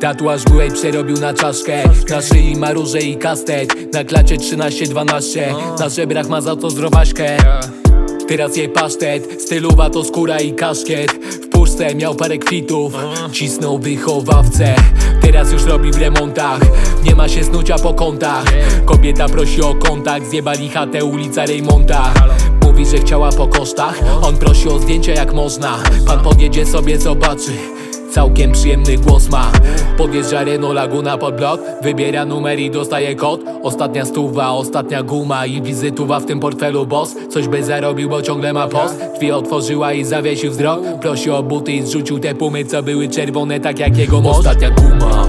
Tatuaż byłej przerobił na czaszkę. Na szyi ma róże i kastet. Na klacie 13-12 Na żebrach ma za to zdrowaśkę. Teraz jej pasztet, stylowa to skóra i kaszkiet. W puszce miał parę kwitów, cisnął wychowawcę. Teraz już robi w remontach, nie ma się snucia po kątach. Kobieta prosi o kontakt, zjebali chatę ulica Rejmonta Mówi, że chciała po kosztach, on prosi o zdjęcia jak można. Pan podjedzie sobie, zobaczy Całkiem przyjemny głos ma. Podjeżdża Renault Laguna pod blok. Wybiera numer i dostaje kod. Ostatnia stuwa, ostatnia guma I wizytuwa w tym portfelu boss. Coś by zarobił, bo ciągle ma post. Drzwi otworzyła i zawiesił wzrok. Prosi o buty i zrzucił te pumy Co były czerwone tak jak jego most. Ostatnia guma.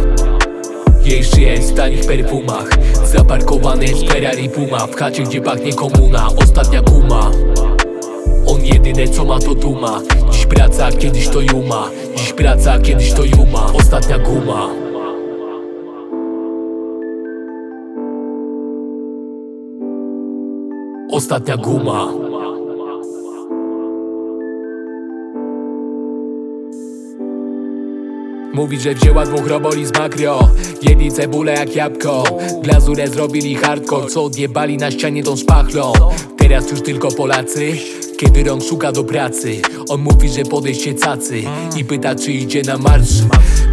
Jej szyja w tanich perfumach. Zaparkowany jest Ferrari Puma. W chacie gdzie pachnie komuna. Ostatnia guma. On jedyne co ma to duma. Dziś praca, kiedyś to juma Dziś praca, kiedyś to juma Ostatnia guma. Ostatnia guma. Mówi, że wzięła dwóch roboli z makro. Jedli cebulę jak jabłko. Glazurę zrobili hardcore. Co odjebali na ścianie tą szpachlą. Teraz już tylko Polacy Kiedy rąk szuka do pracy On mówi, że podejście cacy I pyta, czy idzie na marsz.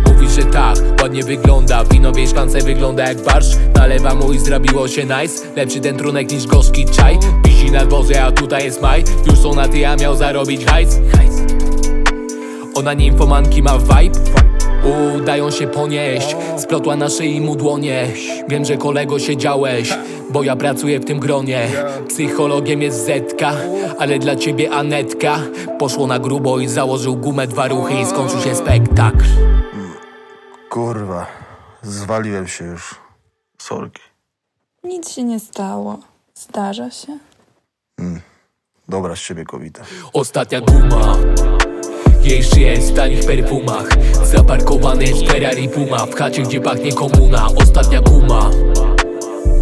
Mówi, że tak, ładnie wygląda Wino w wygląda jak barsz. Nalewa mu i zrobiło się nice Lepszy ten trunek niż gorzki czaj. Wisi na dworze, a tutaj jest maj. Już są na ty, a miał zarobić hajs. Ona nimfomanki ma vibe Udają się ponieść Splotła na szyi mu dłonie Wiem, że kolego siedziałeś Bo ja pracuję w tym gronie Psychologiem jest Zetka Ale dla ciebie Anetka Poszło na grubo i założył gumę dwa ruchy I skończył się spektakl Kurwa, zwaliłem się już. Sorki. Nic się nie stało. Zdarza się. Dobra z ciebie kobita. Ostatnia guma. Jej szyja jest w tanich perfumach. Zaparkowany jest Ferrari Puma. W chacie gdzie pachnie komuna. Ostatnia guma.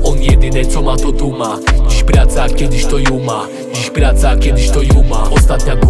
On jedyne co ma to duma. Dziś praca, kiedyś to juma. Dziś praca, kiedyś to juma. Ostatnia guma